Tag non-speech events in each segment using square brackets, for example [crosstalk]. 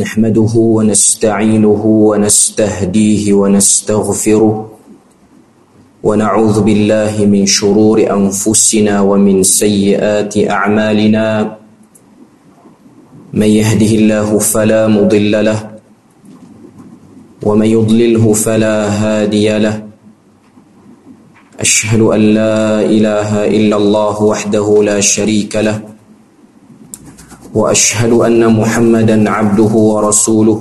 نحمده ونستعينه ونستهديه ونستغفره ونعوذ بالله من شرور أنفسنا ومن سيئات أعمالنا. من يهده الله فلا مضل له ومن يضلله فلا هادي له. أشهد أن لا إله إلا الله وحده لا شريك له. وأشهد أن محمدا عبده ورسوله.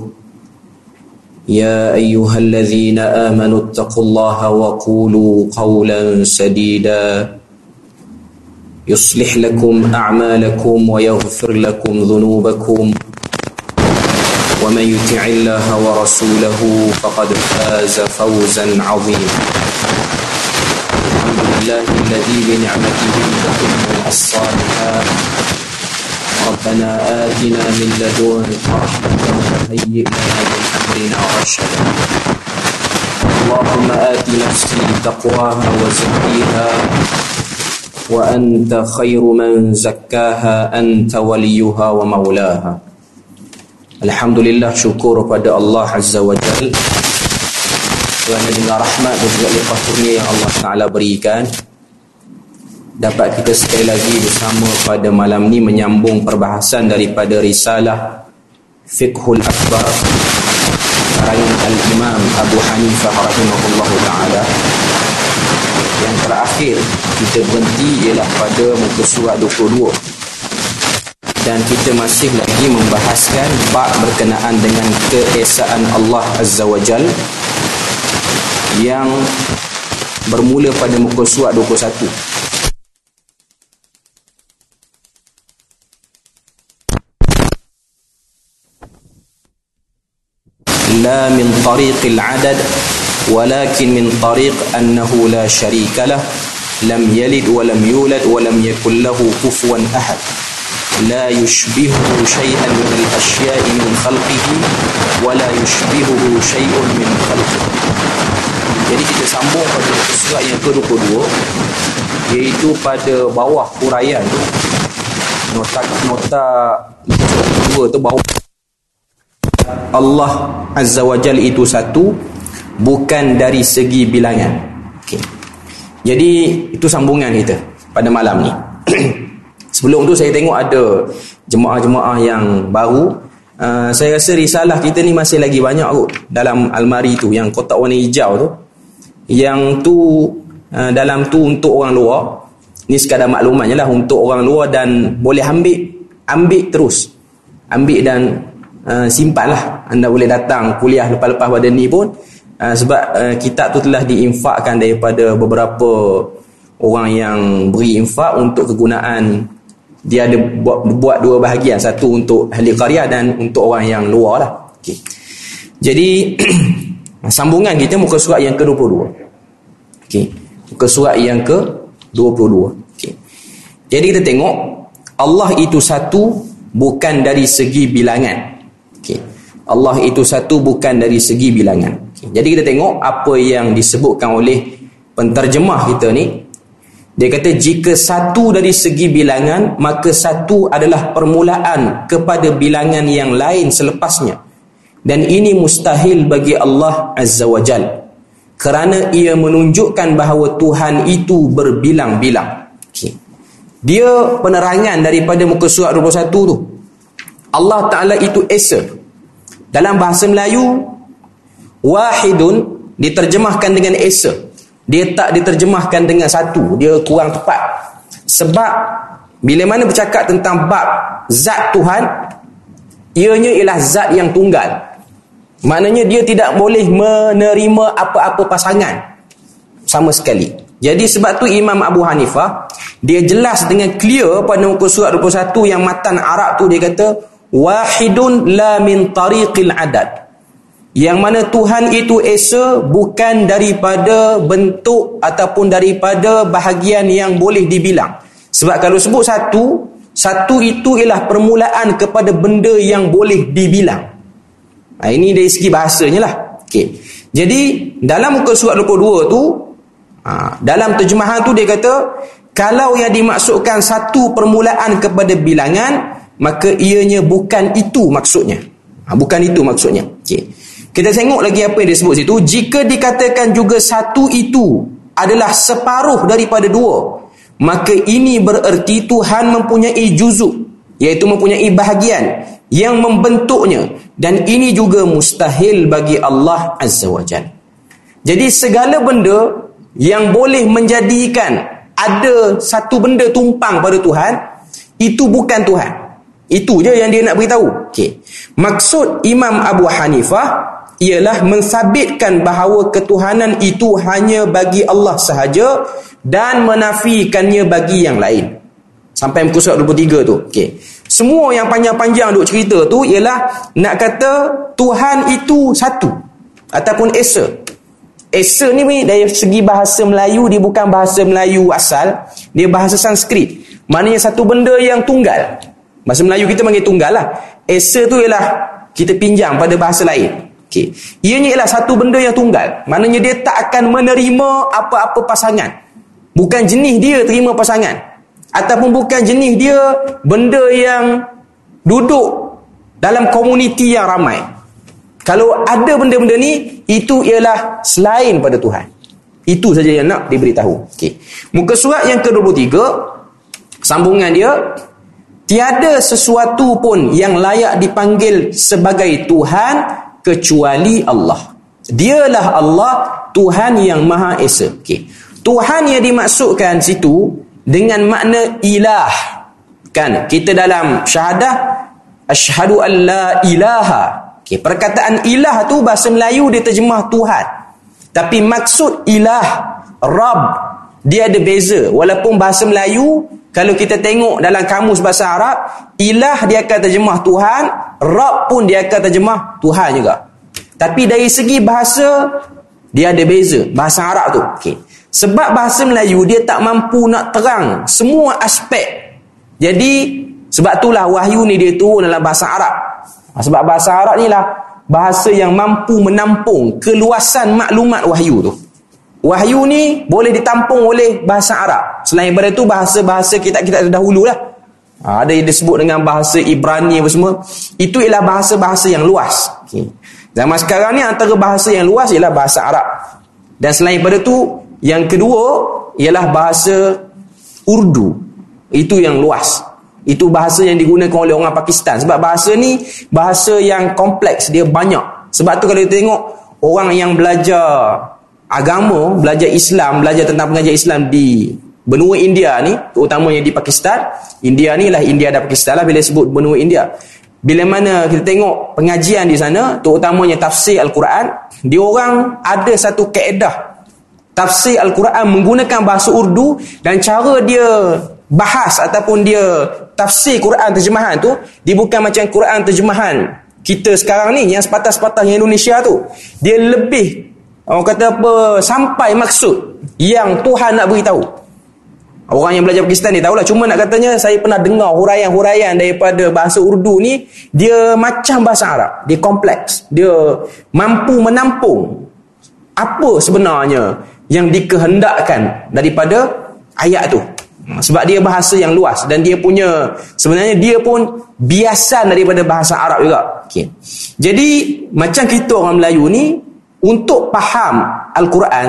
يا أيها الذين آمنوا اتقوا الله وقولوا قولا سديدا. يصلح لكم أعمالكم ويغفر لكم ذنوبكم. ومن يطع الله ورسوله فقد فاز فوزا عظيما. الحمد لله الذي بنعمته تتم الصالحات ربنا آتنا من لدنك رحمة وهيئ لنا من أمرنا رشدا اللهم آت نفسي تقواها وزكيها وأنت خير من زكاها أنت وليها ومولاها الحمد لله شكر pada Allah Azza wa Jal kerana dengan rahmat dan juga limpah kurnia yang Allah Ta'ala berikan dapat kita sekali lagi bersama pada malam ni menyambung perbahasan daripada risalah Fiqhul Akbar karangan Al-Imam Abu Hanifah rahimahullah ta'ala. Yang terakhir kita berhenti ialah pada muka surat 22 dan kita masih lagi membahaskan bab berkenaan dengan keesaan Allah Azza wa Jal yang bermula pada muka surat 21 لا من طريق العدد ولكن من طريق أنه لا شريك له لم يلد ولم يولد ولم يكن له كفوا أحد لا يشبهه شيئا من الأشياء من خلقه ولا يشبهه شيء من خلقه Jadi kita sambung pada surat yang ke-22 iaitu pada bawah huraian tu nota nota 22 tu bawah Allah Azza wa Jal itu satu bukan dari segi bilangan. Okay. Jadi itu sambungan kita pada malam ni. [clears throat] Sebelum tu saya tengok ada jemaah-jemaah yang baru. Uh, saya rasa risalah kita ni masih lagi banyak kot dalam almari tu yang kotak warna hijau tu. Yang tu uh, dalam tu untuk orang luar. Ni sekadar maklumannya lah untuk orang luar dan boleh ambil ambil terus. Ambil dan uh, simpanlah. Anda boleh datang kuliah lepas-lepas pada ni pun. Uh, sebab uh, kitab tu telah diinfakkan daripada beberapa orang yang beri infak untuk kegunaan. Dia ada buat, buat dua bahagian. Satu untuk ahli qaryah dan untuk orang yang luar lah. Okay. jadi [clears throat] sambungan kita muka surat yang ke-22 okay. muka surat yang ke-22 okay. jadi kita tengok Allah itu satu bukan dari segi bilangan Okay. Allah itu satu bukan dari segi bilangan. Okay. Jadi kita tengok apa yang disebutkan oleh penterjemah kita ni. Dia kata jika satu dari segi bilangan maka satu adalah permulaan kepada bilangan yang lain selepasnya. Dan ini mustahil bagi Allah Azza wa Jal. Kerana ia menunjukkan bahawa Tuhan itu berbilang-bilang. Okay. Dia penerangan daripada muka surat 21 tu. Allah Ta'ala itu Esa. Dalam bahasa Melayu wahidun diterjemahkan dengan esa. Dia tak diterjemahkan dengan satu, dia kurang tepat. Sebab bila mana bercakap tentang bab zat Tuhan, ianya ialah zat yang tunggal. Maknanya dia tidak boleh menerima apa-apa pasangan sama sekali. Jadi sebab tu Imam Abu Hanifah dia jelas dengan clear pada muka surat 21 yang matan Arab tu dia kata wahidun la min tariqil adad. Yang mana Tuhan itu esa bukan daripada bentuk ataupun daripada bahagian yang boleh dibilang. Sebab kalau sebut satu satu itu ialah permulaan kepada benda yang boleh dibilang. Ha, ini dari segi bahasanya lah. Okay. jadi dalam muka surat 22 tu ha, dalam terjemahan tu dia kata kalau yang dimaksudkan satu permulaan kepada bilangan maka ianya bukan itu maksudnya. Ha, bukan itu maksudnya. Okey. Kita tengok lagi apa yang disebut situ. Jika dikatakan juga satu itu adalah separuh daripada dua, maka ini bererti Tuhan mempunyai juzuk, iaitu mempunyai bahagian yang membentuknya dan ini juga mustahil bagi Allah Azza wa Jal. Jadi segala benda yang boleh menjadikan ada satu benda tumpang pada Tuhan, itu bukan Tuhan. Itu je yang dia nak beritahu. Okey. Maksud Imam Abu Hanifah ialah mensabitkan bahawa ketuhanan itu hanya bagi Allah sahaja dan menafikannya bagi yang lain. Sampai muka surat 23 tu. Okey. Semua yang panjang-panjang duk cerita tu ialah nak kata Tuhan itu satu ataupun Esa. Esa ni dari segi bahasa Melayu dia bukan bahasa Melayu asal, dia bahasa Sanskrit. Maknanya satu benda yang tunggal. Bahasa Melayu kita panggil tunggal lah. Esa tu ialah kita pinjam pada bahasa lain. Okey. Ianya ialah satu benda yang tunggal. Maknanya dia tak akan menerima apa-apa pasangan. Bukan jenis dia terima pasangan. Ataupun bukan jenis dia benda yang duduk dalam komuniti yang ramai. Kalau ada benda-benda ni, itu ialah selain pada Tuhan. Itu saja yang nak diberitahu. Okey. Muka surat yang ke-23, sambungan dia, tiada sesuatu pun yang layak dipanggil sebagai Tuhan kecuali Allah. Dialah Allah Tuhan yang Maha Esa. Okey. Tuhan yang dimaksudkan situ dengan makna ilah. Kan? Kita dalam syahadah asyhadu an la ilaha. Okey, perkataan ilah tu bahasa Melayu dia terjemah Tuhan. Tapi maksud ilah, Rabb dia ada beza. Walaupun bahasa Melayu kalau kita tengok dalam kamus bahasa Arab, ilah dia akan terjemah Tuhan, Rabb pun dia akan terjemah Tuhan juga. Tapi dari segi bahasa, dia ada beza. Bahasa Arab tu. Okay. Sebab bahasa Melayu, dia tak mampu nak terang semua aspek. Jadi, sebab itulah wahyu ni dia turun dalam bahasa Arab. Ha, sebab bahasa Arab ni lah bahasa yang mampu menampung keluasan maklumat wahyu tu. Wahyu ni boleh ditampung oleh bahasa Arab. Selain daripada itu bahasa-bahasa kita-kita dahulu lah. Ha, ada yang disebut dengan bahasa Ibrani apa semua. Itu ialah bahasa-bahasa yang luas. Okay. Zaman sekarang ni antara bahasa yang luas ialah bahasa Arab. Dan selain daripada itu, yang kedua ialah bahasa Urdu. Itu yang luas. Itu bahasa yang digunakan oleh orang Pakistan. Sebab bahasa ni bahasa yang kompleks. Dia banyak. Sebab tu kalau kita tengok orang yang belajar agama, belajar Islam, belajar tentang pengajian Islam di benua India ni, terutamanya di Pakistan. India ni lah India dan Pakistan lah bila sebut benua India. Bila mana kita tengok pengajian di sana, terutamanya tafsir Al-Quran, dia orang ada satu keedah. Tafsir Al-Quran menggunakan bahasa Urdu dan cara dia bahas ataupun dia tafsir Quran terjemahan tu, dia bukan macam Quran terjemahan kita sekarang ni yang sepatah-sepatahnya Indonesia tu. Dia lebih Orang kata apa sampai maksud yang Tuhan nak beritahu. Orang yang belajar Pakistan ni tahulah cuma nak katanya saya pernah dengar huraian-huraian daripada bahasa Urdu ni dia macam bahasa Arab, dia kompleks. Dia mampu menampung apa sebenarnya yang dikehendakkan daripada ayat tu. Sebab dia bahasa yang luas dan dia punya sebenarnya dia pun biasan daripada bahasa Arab juga. Okay. Jadi macam kita orang Melayu ni untuk faham Al-Quran,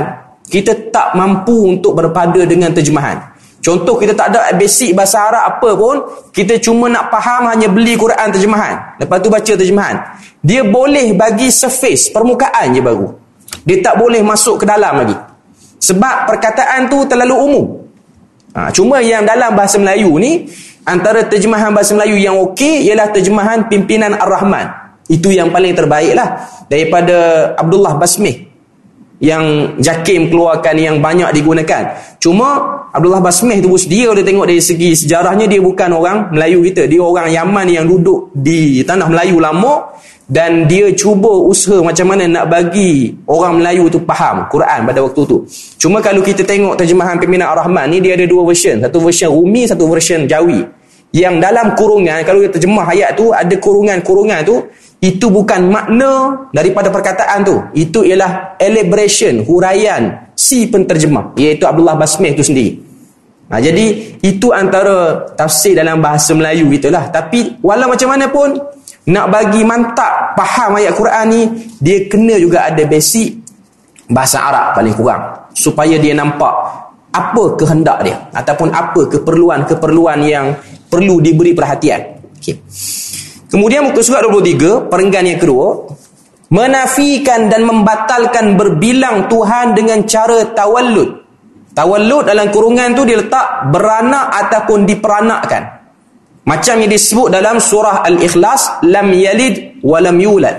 kita tak mampu untuk berpada dengan terjemahan. Contoh kita tak ada basic bahasa Arab apa pun, kita cuma nak faham hanya beli Quran terjemahan. Lepas tu baca terjemahan. Dia boleh bagi surface, permukaan je baru. Dia tak boleh masuk ke dalam lagi. Sebab perkataan tu terlalu umum. Ha, cuma yang dalam bahasa Melayu ni, antara terjemahan bahasa Melayu yang okey ialah terjemahan pimpinan Ar-Rahman. Itu yang paling terbaik lah. Daripada Abdullah Basmih. Yang Jakim keluarkan yang banyak digunakan. Cuma Abdullah Basmih tu dia dia tengok dari segi sejarahnya dia bukan orang Melayu kita. Dia orang Yaman yang duduk di tanah Melayu lama. Dan dia cuba usaha macam mana nak bagi orang Melayu tu faham Quran pada waktu tu. Cuma kalau kita tengok terjemahan pimpinan Ar-Rahman ni dia ada dua version. Satu version Rumi, satu version Jawi. Yang dalam kurungan, kalau kita terjemah ayat tu, ada kurungan-kurungan tu, itu bukan makna daripada perkataan tu. Itu ialah elaboration huraian si penterjemah. Iaitu Abdullah Basmih tu sendiri. Ha, jadi itu antara tafsir dalam bahasa Melayu itulah. Tapi walau macam mana pun nak bagi mantap faham ayat Quran ni dia kena juga ada basic bahasa Arab paling kurang. Supaya dia nampak apa kehendak dia ataupun apa keperluan-keperluan yang perlu diberi perhatian okay. kemudian muka surat 23 perenggan yang kedua menafikan dan membatalkan berbilang Tuhan dengan cara tawallud tawallud dalam kurungan tu dia letak beranak ataupun diperanakkan macam yang disebut dalam surah Al-Ikhlas, lam yalid wa lam yulad.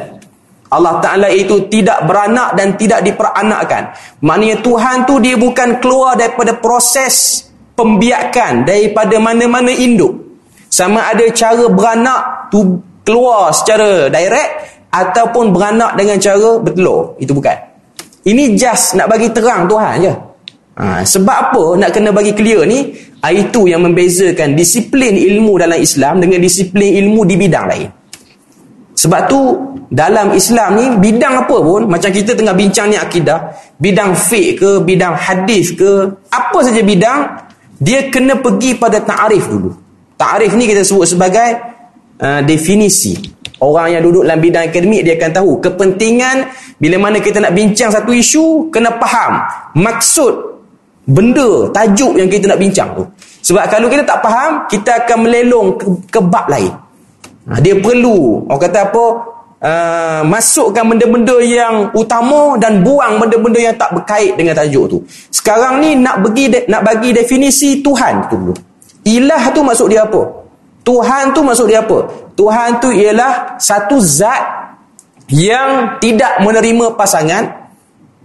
Allah Ta'ala itu tidak beranak dan tidak diperanakkan. Maknanya Tuhan tu dia bukan keluar daripada proses pembiakan daripada mana-mana induk. Sama ada cara beranak tu keluar secara direct ataupun beranak dengan cara bertelur. Itu bukan. Ini just nak bagi terang Tuhan je. Ha, sebab apa nak kena bagi clear ni? Itu yang membezakan disiplin ilmu dalam Islam dengan disiplin ilmu di bidang lain. Sebab tu dalam Islam ni bidang apa pun macam kita tengah bincang ni akidah, bidang fiqh ke, bidang hadis ke, apa saja bidang dia kena pergi pada ta'arif dulu. Ta'arif ni kita sebut sebagai uh, definisi. Orang yang duduk dalam bidang akademik dia akan tahu kepentingan bila mana kita nak bincang satu isu kena faham maksud benda, tajuk yang kita nak bincang tu. Sebab kalau kita tak faham, kita akan melelong ke, ke bab lain. Ha, dia perlu, orang kata apa, uh, masukkan benda-benda yang utama dan buang benda-benda yang tak berkait dengan tajuk tu. Sekarang ni nak bagi nak bagi definisi Tuhan tu dulu. Ilah tu maksud dia apa? Tuhan tu maksud dia apa? Tuhan tu ialah satu zat yang tidak menerima pasangan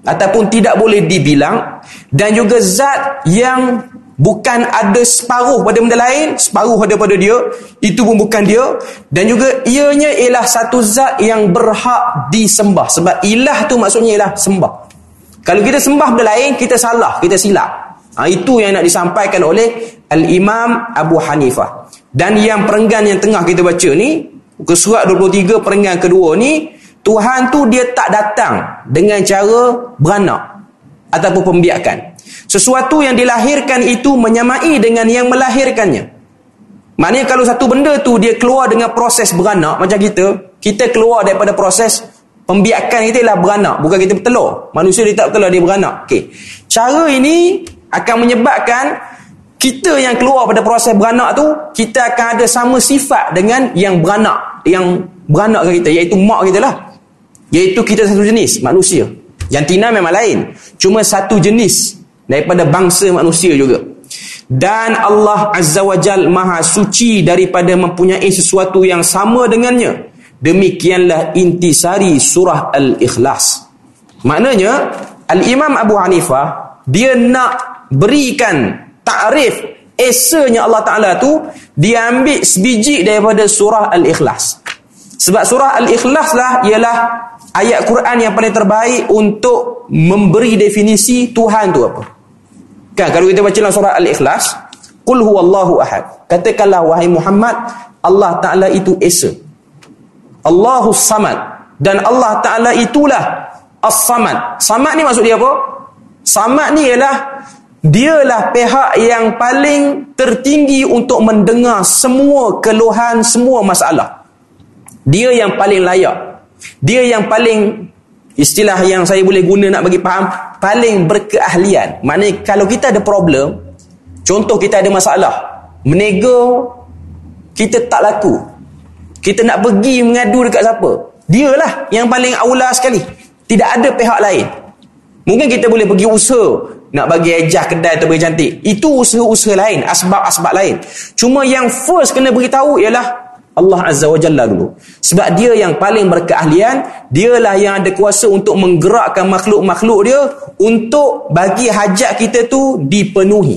ataupun tidak boleh dibilang dan juga zat yang bukan ada separuh pada benda lain separuh ada pada dia itu pun bukan dia dan juga ianya ialah satu zat yang berhak disembah sebab ilah tu maksudnya ialah sembah kalau kita sembah benda lain kita salah kita silap ha, itu yang nak disampaikan oleh Al-Imam Abu Hanifah dan yang perenggan yang tengah kita baca ni ke surat 23 perenggan kedua ni Tuhan tu dia tak datang dengan cara beranak ataupun pembiakan. Sesuatu yang dilahirkan itu menyamai dengan yang melahirkannya. Maknanya kalau satu benda tu dia keluar dengan proses beranak macam kita, kita keluar daripada proses pembiakan kita ialah beranak, bukan kita bertelur. Manusia dia tak bertelur, dia beranak. Okey. Cara ini akan menyebabkan kita yang keluar pada proses beranak tu, kita akan ada sama sifat dengan yang beranak, yang beranak kita, iaitu mak kita lah. Iaitu kita satu jenis manusia. Jantina memang lain. Cuma satu jenis daripada bangsa manusia juga. Dan Allah Azza wa Jal maha suci daripada mempunyai sesuatu yang sama dengannya. Demikianlah intisari surah Al-Ikhlas. Maknanya, Al-Imam Abu Hanifah, dia nak berikan ta'rif esanya Allah Ta'ala tu, dia ambil sebiji daripada surah Al-Ikhlas. Sebab surah Al-Ikhlas lah ialah ayat Quran yang paling terbaik untuk memberi definisi Tuhan tu apa. Kan kalau kita baca dalam surah Al-Ikhlas, qul huwallahu ahad. Katakanlah wahai Muhammad, Allah Taala itu esa. Allahu samad dan Allah Taala itulah As-Samad. Samad ni maksud dia apa? Samad ni ialah dialah pihak yang paling tertinggi untuk mendengar semua keluhan, semua masalah. Dia yang paling layak dia yang paling istilah yang saya boleh guna nak bagi faham paling berkeahlian. Maknanya kalau kita ada problem, contoh kita ada masalah, menego kita tak laku. Kita nak pergi mengadu dekat siapa? Dialah yang paling aula sekali. Tidak ada pihak lain. Mungkin kita boleh pergi usaha nak bagi ejah kedai bagi cantik. Itu usaha-usaha lain, asbab-asbab lain. Cuma yang first kena beritahu ialah Allah Azza wa Jalla dulu. Sebab dia yang paling berkeahlian, dialah yang ada kuasa untuk menggerakkan makhluk-makhluk dia untuk bagi hajat kita tu dipenuhi.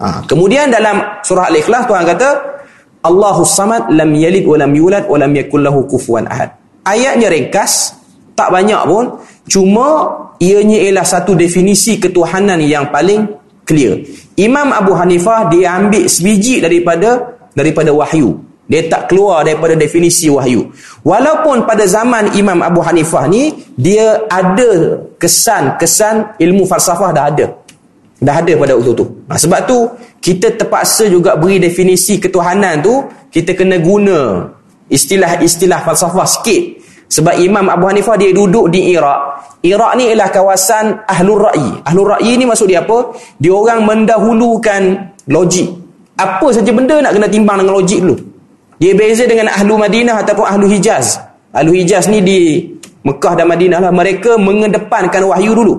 Ha. Kemudian dalam surah Al-Ikhlas Tuhan kata, Allahus Samad lam yalid wa lam yulad wa lam yakul lahu kufuwan ahad. Ayatnya ringkas, tak banyak pun, cuma ianya ialah satu definisi ketuhanan yang paling clear. Imam Abu Hanifah dia ambil sebiji daripada daripada wahyu. Dia tak keluar daripada definisi wahyu. Walaupun pada zaman Imam Abu Hanifah ni, dia ada kesan-kesan ilmu falsafah dah ada. Dah ada pada waktu tu. Ha, sebab tu, kita terpaksa juga beri definisi ketuhanan tu, kita kena guna istilah-istilah falsafah sikit sebab Imam Abu Hanifah dia duduk di Iraq. Iraq ni ialah kawasan Ahlul Ra'yi. Ahlul Ra'yi ni maksud dia apa? Dia orang mendahulukan logik. Apa saja benda nak kena timbang dengan logik dulu. Dia beza dengan Ahlu Madinah ataupun Ahlu Hijaz. Ahlu Hijaz ni di Mekah dan Madinah lah. Mereka mengedepankan wahyu dulu.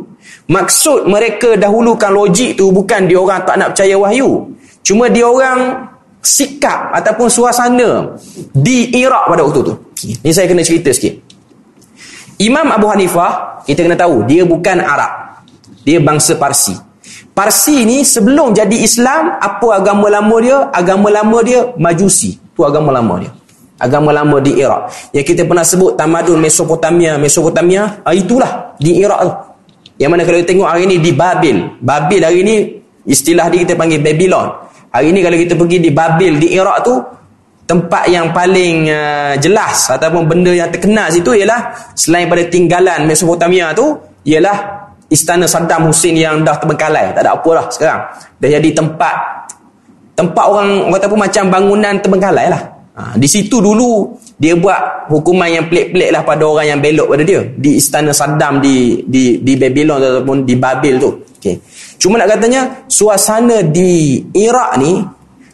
Maksud mereka dahulukan logik tu bukan dia orang tak nak percaya wahyu. Cuma dia orang sikap ataupun suasana di Iraq pada waktu tu. Ini saya kena cerita sikit. Imam Abu Hanifah, kita kena tahu, dia bukan Arab. Dia bangsa Parsi. Parsi ni sebelum jadi Islam, apa agama lama dia? Agama lama dia Majusi. Itu agama lama dia. Agama lama di Iraq. Yang kita pernah sebut tamadun Mesopotamia. Mesopotamia, ah, itulah di Iraq tu. Yang mana kalau kita tengok hari ni di Babil. Babil hari ni, istilah dia kita panggil Babylon. Hari ni kalau kita pergi di Babil di Iraq tu tempat yang paling uh, jelas ataupun benda yang terkenal situ ialah selain pada tinggalan Mesopotamia tu ialah istana Saddam Hussein yang dah terbengkalai. Tak ada apa lah sekarang. Dah jadi tempat tempat orang kata apa macam bangunan terbengkalai lah. Ha, di situ dulu dia buat hukuman yang pelik-pelik lah pada orang yang belok pada dia di istana Saddam di di di Babylon ataupun di Babil tu. Okay. Cuma nak katanya suasana di Iraq ni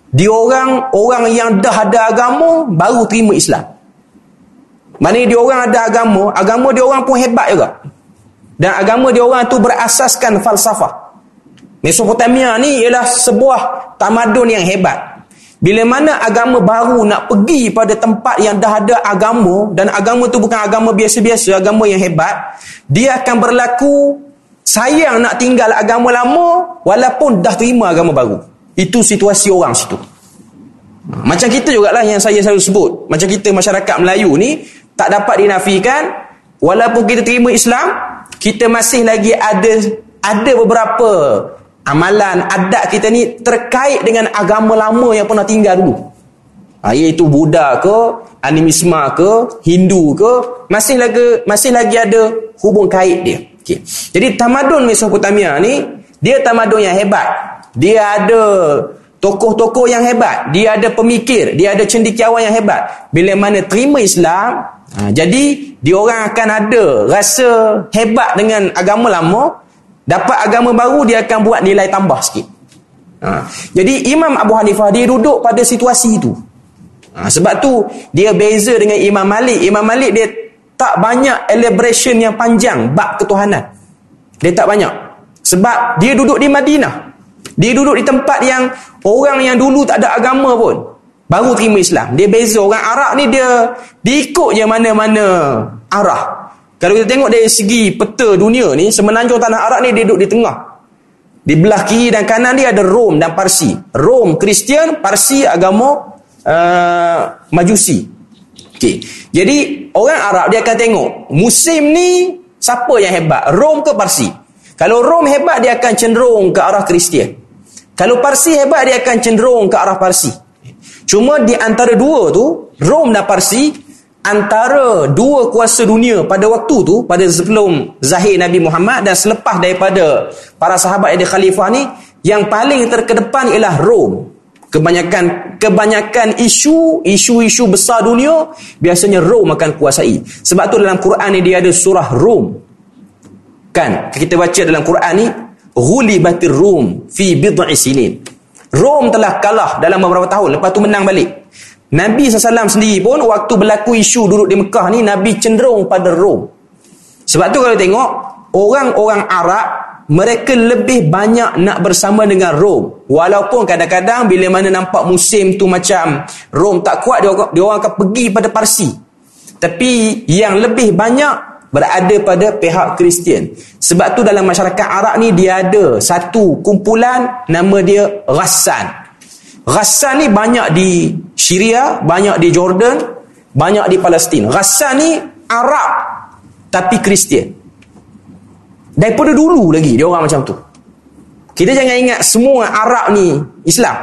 di orang orang yang dah ada agama baru terima Islam. Mana dia orang ada agama, agama dia orang pun hebat juga. Dan agama dia orang tu berasaskan falsafah. Mesopotamia ni ialah sebuah tamadun yang hebat. Bila mana agama baru nak pergi pada tempat yang dah ada agama dan agama tu bukan agama biasa-biasa, agama yang hebat, dia akan berlaku Sayang nak tinggal agama lama walaupun dah terima agama baru. Itu situasi orang situ. Macam kita juga lah yang saya selalu sebut. Macam kita masyarakat Melayu ni tak dapat dinafikan walaupun kita terima Islam, kita masih lagi ada ada beberapa amalan adat kita ni terkait dengan agama lama yang pernah tinggal dulu. Ha, iaitu Buddha ke, animisma ke, Hindu ke, masih lagi masih lagi ada hubung kait dia. Okay. Jadi tamadun Mesopotamia ni dia tamadun yang hebat. Dia ada tokoh-tokoh yang hebat. Dia ada pemikir, dia ada cendekiawan yang hebat. Bila mana terima Islam, ha, jadi dia orang akan ada rasa hebat dengan agama lama, dapat agama baru dia akan buat nilai tambah sikit. Ha. Jadi Imam Abu Hanifah dia duduk pada situasi itu. Ha, sebab tu dia beza dengan Imam Malik. Imam Malik dia tak banyak elaboration yang panjang bab ketuhanan. Dia tak banyak. Sebab dia duduk di Madinah. Dia duduk di tempat yang orang yang dulu tak ada agama pun baru terima Islam. Dia beza orang Arab ni dia diikut je mana-mana arah. Kalau kita tengok dari segi peta dunia ni, semenanjung tanah Arab ni dia duduk di tengah. Di belah kiri dan kanan dia ada Rom dan Parsi. Rom Kristian, Parsi agama uh, Majusi. Okey. Jadi orang Arab dia akan tengok musim ni siapa yang hebat, Rom ke Parsi? Kalau Rom hebat dia akan cenderung ke arah Kristian. Kalau Parsi hebat dia akan cenderung ke arah Parsi. Cuma di antara dua tu, Rom dan Parsi antara dua kuasa dunia pada waktu tu pada sebelum zahir Nabi Muhammad dan selepas daripada para sahabat yang khalifah ni yang paling terkedepan ialah Rom kebanyakan kebanyakan isu isu-isu besar dunia biasanya Rom akan kuasai. Sebab tu dalam Quran ni dia ada surah Rom. Kan? Kita baca dalam Quran ni ghulibatir rum fi bid'i sinin. Rom telah kalah dalam beberapa tahun lepas tu menang balik. Nabi SAW sendiri pun waktu berlaku isu duduk di Mekah ni Nabi cenderung pada Rom. Sebab tu kalau tengok orang-orang Arab mereka lebih banyak nak bersama dengan Rom. Walaupun kadang-kadang bila mana nampak musim tu macam Rom tak kuat, dia, dia orang akan pergi pada Parsi. Tapi yang lebih banyak berada pada pihak Kristian. Sebab tu dalam masyarakat Arab ni dia ada satu kumpulan nama dia Ghassan. Ghassan ni banyak di Syria, banyak di Jordan, banyak di Palestin. Ghassan ni Arab tapi Kristian. Daripada dulu lagi dia orang macam tu. Kita jangan ingat semua Arab ni Islam.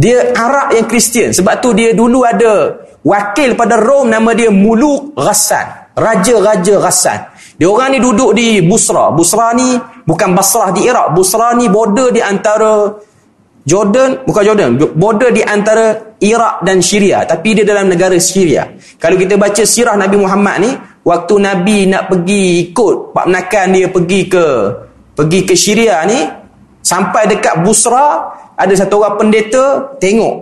Dia Arab yang Kristian. Sebab tu dia dulu ada wakil pada Rom nama dia Muluk Ghassan. Raja-raja Ghassan. Dia orang ni duduk di Busra. Busra ni bukan Basrah di Iraq. Busra ni border di antara Jordan, bukan Jordan. Border di antara Iraq dan Syria tapi dia dalam negara Syria kalau kita baca sirah Nabi Muhammad ni waktu Nabi nak pergi ikut Pak Menakan dia pergi ke pergi ke Syria ni sampai dekat Busra ada satu orang pendeta tengok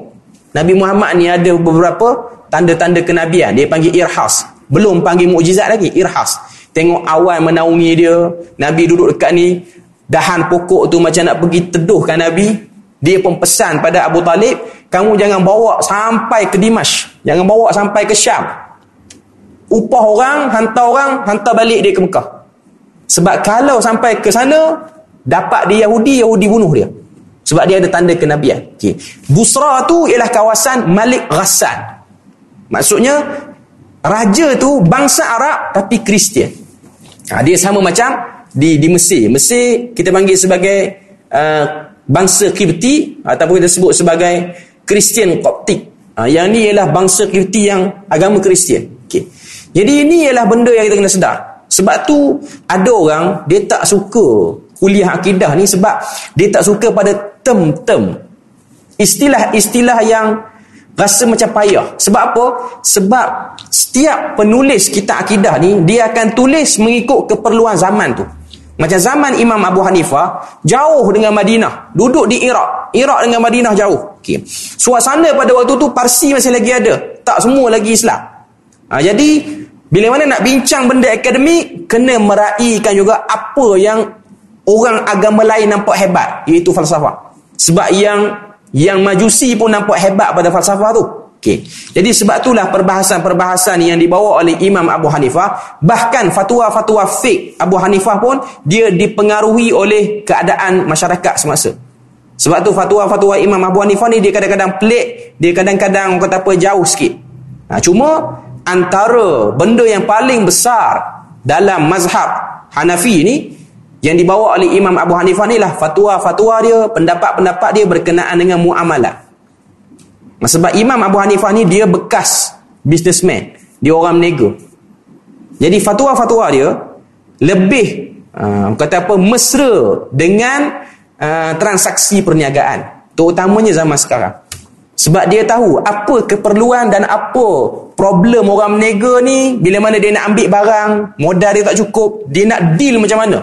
Nabi Muhammad ni ada beberapa tanda-tanda kenabian dia panggil irhas belum panggil mukjizat lagi irhas tengok awan menaungi dia Nabi duduk dekat ni dahan pokok tu macam nak pergi teduhkan Nabi dia pun pesan pada Abu Talib, kamu jangan bawa sampai ke Dimash. Jangan bawa sampai ke Syam. Upah orang, hantar orang, hantar balik dia ke Mekah. Sebab kalau sampai ke sana, dapat dia Yahudi, Yahudi bunuh dia. Sebab dia ada tanda kenabian. Okay. Busra tu ialah kawasan Malik Ghassan. Maksudnya, raja tu bangsa Arab tapi Kristian. Ha, dia sama macam di di Mesir. Mesir kita panggil sebagai uh, bangsa Kipti ataupun kita sebut sebagai Kristian Koptik. Ha, yang ni ialah bangsa Kipti yang agama Kristian. Jadi ini ialah benda yang kita kena sedar. Sebab tu ada orang dia tak suka kuliah akidah ni sebab dia tak suka pada term-term istilah-istilah yang rasa macam payah. Sebab apa? Sebab setiap penulis kitab akidah ni dia akan tulis mengikut keperluan zaman tu. Macam zaman Imam Abu Hanifah, jauh dengan Madinah. Duduk di Iraq. Iraq dengan Madinah jauh. Okay. Suasana pada waktu tu Parsi masih lagi ada. Tak semua lagi Islam. Ha, jadi, bila mana nak bincang benda akademik, kena meraihkan juga apa yang orang agama lain nampak hebat. Iaitu falsafah. Sebab yang yang majusi pun nampak hebat pada falsafah tu. Okey. Jadi sebab itulah perbahasan-perbahasan yang dibawa oleh Imam Abu Hanifah, bahkan fatwa-fatwa fik Abu Hanifah pun dia dipengaruhi oleh keadaan masyarakat semasa. Sebab tu fatwa-fatwa Imam Abu Hanifah ni dia kadang-kadang pelik, dia kadang-kadang kata apa jauh sikit. Ha, cuma antara benda yang paling besar dalam mazhab Hanafi ni yang dibawa oleh Imam Abu Hanifah ni lah fatwa-fatwa dia, pendapat-pendapat dia berkenaan dengan muamalah. Sebab Imam Abu Hanifah ni dia bekas businessman. Dia orang menego. Jadi fatwa-fatwa dia lebih uh, kata apa mesra dengan uh, transaksi perniagaan. Terutamanya zaman sekarang. Sebab dia tahu apa keperluan dan apa problem orang menego ni bila mana dia nak ambil barang, modal dia tak cukup, dia nak deal macam mana.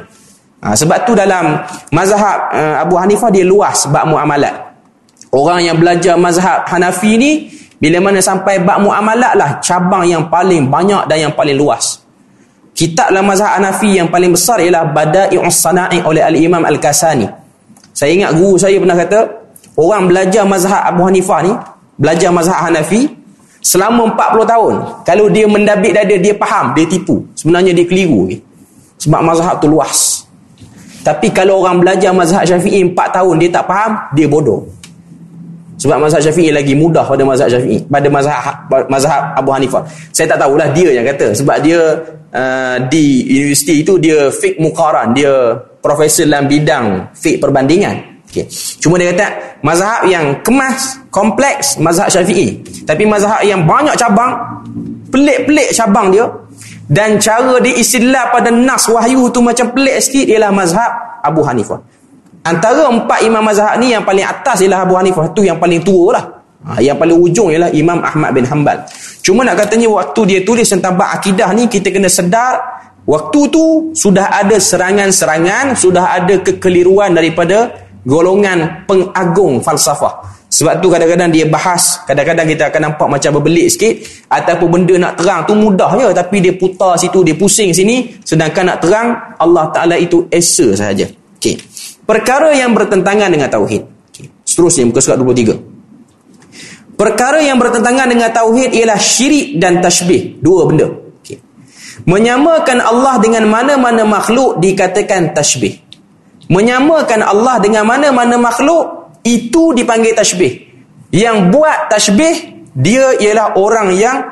Ha, sebab tu dalam mazhab uh, Abu Hanifah dia luas sebab muamalat. Orang yang belajar mazhab Hanafi ni bila mana sampai bab muamalat lah cabang yang paling banyak dan yang paling luas. Kitab dalam mazhab Hanafi yang paling besar ialah Bada'i'us Sana'i oleh Al-Imam Al-Kasani. Saya ingat guru saya pernah kata, orang belajar mazhab Abu Hanifah ni, belajar mazhab Hanafi selama 40 tahun. Kalau dia mendabik dada, dia faham, dia tipu. Sebenarnya dia keliru. Sebab mazhab tu luas. Tapi kalau orang belajar mazhab Syafi'i 4 tahun, dia tak faham, dia bodoh. Sebab mazhab Syafi'i lagi mudah pada mazhab Syafi'i pada mazhab mazhab Abu Hanifah. Saya tak tahulah dia yang kata sebab dia uh, di universiti itu dia fiqh muqaran, dia profesor dalam bidang fiqh perbandingan. Okay. Cuma dia kata mazhab yang kemas, kompleks mazhab Syafi'i. Tapi mazhab yang banyak cabang, pelik-pelik cabang dia dan cara dia istilah pada nas wahyu tu macam pelik sikit ialah mazhab Abu Hanifah. Antara empat imam mazhab ni yang paling atas ialah Abu Hanifah. tu yang paling tua lah. Ha, yang paling ujung ialah Imam Ahmad bin Hanbal. Cuma nak katanya waktu dia tulis tentang bab akidah ni kita kena sedar waktu tu sudah ada serangan-serangan, sudah ada kekeliruan daripada golongan pengagung falsafah. Sebab tu kadang-kadang dia bahas, kadang-kadang kita akan nampak macam berbelit sikit ataupun benda nak terang tu mudah je tapi dia putar situ, dia pusing sini sedangkan nak terang Allah Taala itu esa sahaja. Okey. Perkara yang bertentangan dengan tauhid. Seterusnya muka surat 23. Perkara yang bertentangan dengan tauhid ialah syirik dan tashbih. Dua benda. Okay. Menyamakan Allah dengan mana-mana makhluk dikatakan tashbih. Menyamakan Allah dengan mana-mana makhluk itu dipanggil tashbih. Yang buat tashbih dia ialah orang yang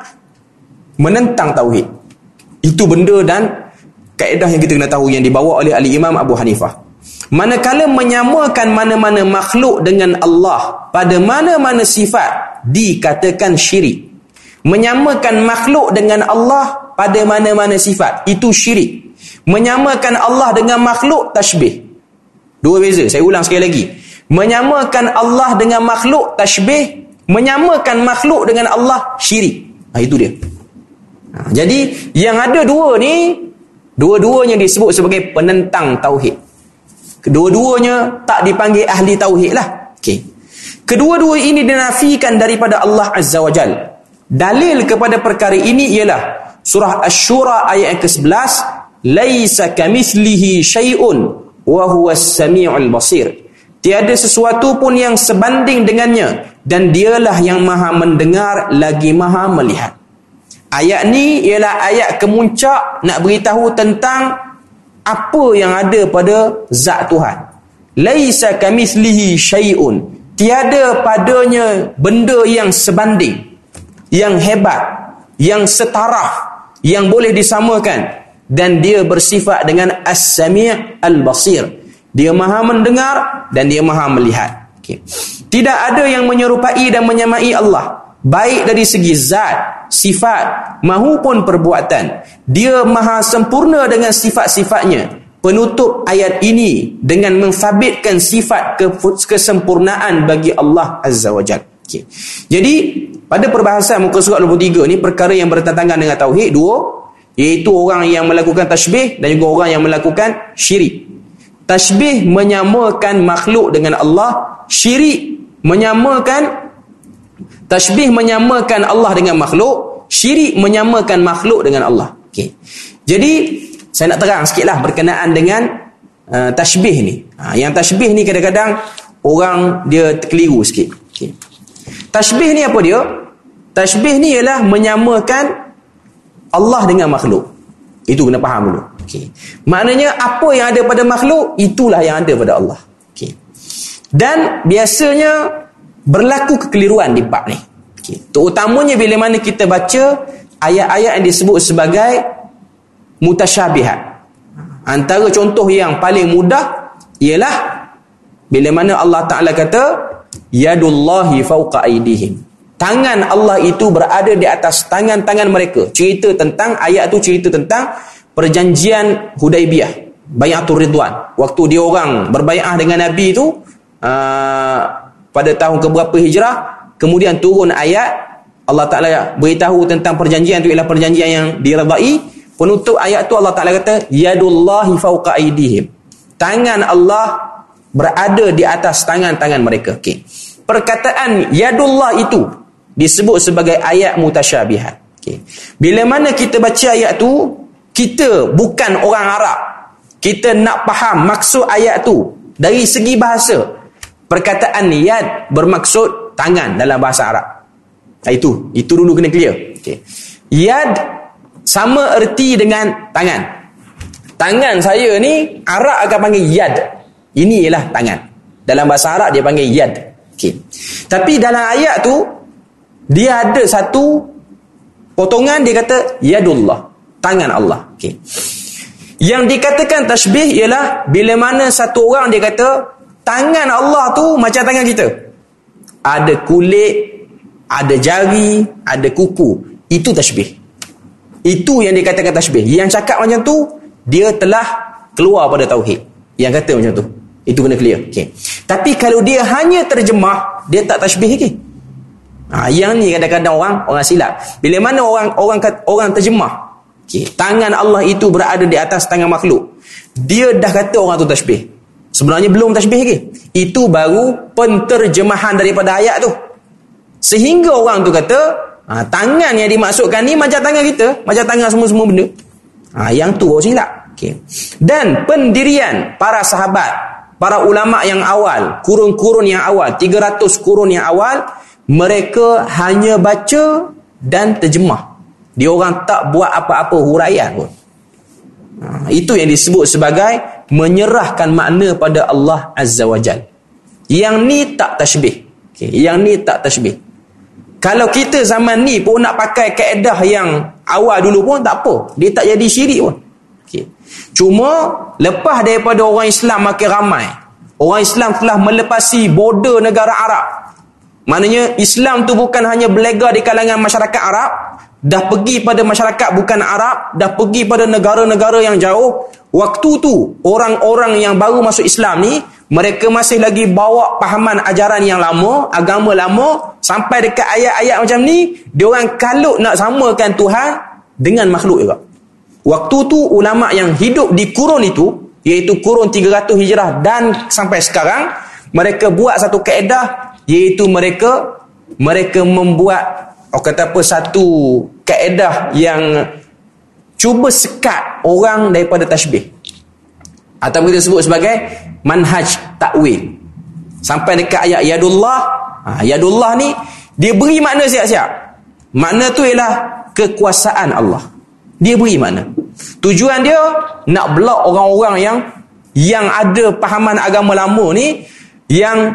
menentang tauhid. Itu benda dan kaedah yang kita kena tahu yang dibawa oleh Ali Imam Abu Hanifah. Manakala menyamakan mana-mana makhluk dengan Allah pada mana-mana sifat dikatakan syirik. Menyamakan makhluk dengan Allah pada mana-mana sifat itu syirik. Menyamakan Allah dengan makhluk tashbih. Dua beza, saya ulang sekali lagi. Menyamakan Allah dengan makhluk tashbih menyamakan makhluk dengan Allah syirik. Ha, itu dia. Ha, jadi yang ada dua ni dua-duanya disebut sebagai penentang tauhid. Kedua-duanya tak dipanggil ahli tauhid lah. Okey. Kedua-dua ini dinafikan daripada Allah Azza wa Jal. Dalil kepada perkara ini ialah surah Asy-Syura ayat yang ke-11, "Laisa kamitslihi syai'un wa huwas samiul basir." Tiada sesuatu pun yang sebanding dengannya dan dialah yang maha mendengar lagi maha melihat. Ayat ni ialah ayat kemuncak nak beritahu tentang apa yang ada pada zat Tuhan. Laisa kamitslihi syai'un. Tiada padanya benda yang sebanding, yang hebat, yang setara, yang boleh disamakan dan dia bersifat dengan As-Sami' Al-Basir. Dia Maha mendengar dan dia Maha melihat. Okay. Tidak ada yang menyerupai dan menyamai Allah baik dari segi zat, sifat maupun perbuatan. Dia maha sempurna dengan sifat-sifatnya. Penutup ayat ini dengan mensabitkan sifat kesempurnaan bagi Allah Azza wa Jal. Okay. Jadi, pada perbahasan muka surat 23 ni, perkara yang bertentangan dengan Tauhid, dua, iaitu orang yang melakukan tashbih dan juga orang yang melakukan syirik. Tashbih menyamakan makhluk dengan Allah, syirik menyamakan Tashbih menyamakan Allah dengan makhluk, syirik menyamakan makhluk dengan Allah. Okey. Jadi saya nak terang sikitlah berkenaan dengan uh, tashbih ni. Ha, yang tashbih ni kadang-kadang orang dia terkeliru sikit. Okey. Tashbih ni apa dia? Tashbih ni ialah menyamakan Allah dengan makhluk. Itu kena faham dulu. Okey. Maknanya apa yang ada pada makhluk itulah yang ada pada Allah. Okey. Dan biasanya berlaku kekeliruan di bab ni. Okay. Terutamanya bila mana kita baca ayat-ayat yang disebut sebagai mutasyabihat. Antara contoh yang paling mudah ialah bila mana Allah Taala kata yadullahi fawqa aydihim. Tangan Allah itu berada di atas tangan-tangan mereka. Cerita tentang ayat tu cerita tentang perjanjian Hudaibiyah, Bayatul Ridwan. Waktu dia orang berbaiat dengan Nabi tu, uh, pada tahun keberapa hijrah kemudian turun ayat Allah Ta'ala beritahu tentang perjanjian itu ialah perjanjian yang diredai penutup ayat tu Allah Ta'ala kata yadullahi fauqa aidihim tangan Allah berada di atas tangan-tangan mereka okay. perkataan yadullah itu disebut sebagai ayat mutasyabihat okay. bila mana kita baca ayat tu kita bukan orang Arab kita nak faham maksud ayat tu dari segi bahasa Perkataan yad bermaksud tangan dalam bahasa Arab. Itu, itu dulu kena clear. Okay. Yad sama erti dengan tangan. Tangan saya ni Arab akan panggil yad. Ini ialah tangan. Dalam bahasa Arab dia panggil yad. Okay. Tapi dalam ayat tu dia ada satu potongan dia kata yadullah, tangan Allah. Okay. Yang dikatakan tashbih ialah bila mana satu orang dia kata Tangan Allah tu macam tangan kita. Ada kulit, ada jari, ada kuku. Itu tashbih. Itu yang dikatakan tashbih. Yang cakap macam tu, dia telah keluar pada tauhid. Yang kata macam tu. Itu kena clear. Okay. Tapi kalau dia hanya terjemah, dia tak tashbih lagi. Ha, yang ni kadang-kadang orang orang silap. Bila mana orang orang orang terjemah, okay, tangan Allah itu berada di atas tangan makhluk. Dia dah kata orang tu tashbih. Sebenarnya belum tashbih lagi. Itu baru penterjemahan daripada ayat tu. Sehingga orang tu kata, ha, tangan yang dimaksudkan ni macam tangan kita. Macam tangan semua-semua benda. Ha, yang tu baru silap. Okay. Dan pendirian para sahabat, para ulama yang awal, kurun-kurun yang awal, 300 kurun yang awal, mereka hanya baca dan terjemah. Dia orang tak buat apa-apa huraian pun. Ha, itu yang disebut sebagai menyerahkan makna pada Allah Azza wa Jal. Yang ni tak tashbih. Okay. Yang ni tak tashbih. Kalau kita zaman ni pun nak pakai kaedah yang awal dulu pun tak apa. Dia tak jadi syirik pun. Okay. Cuma lepas daripada orang Islam makin ramai. Orang Islam telah melepasi border negara Arab. Maknanya Islam tu bukan hanya berlega di kalangan masyarakat Arab dah pergi pada masyarakat bukan Arab, dah pergi pada negara-negara yang jauh, waktu tu orang-orang yang baru masuk Islam ni mereka masih lagi bawa pahaman ajaran yang lama, agama lama sampai dekat ayat-ayat macam ni, dia orang kalut nak samakan Tuhan dengan makhluk juga. Waktu tu ulama yang hidup di kurun itu, iaitu kurun 300 Hijrah dan sampai sekarang, mereka buat satu kaedah iaitu mereka mereka membuat orang kata apa satu kaedah yang cuba sekat orang daripada tasbih. Atau kita sebut sebagai manhaj takwil. Sampai dekat ayat yadullah. Ha, yadullah ni dia beri makna siap-siap. Makna tu ialah kekuasaan Allah. Dia beri makna. Tujuan dia nak blok orang-orang yang yang ada pahaman agama lama ni yang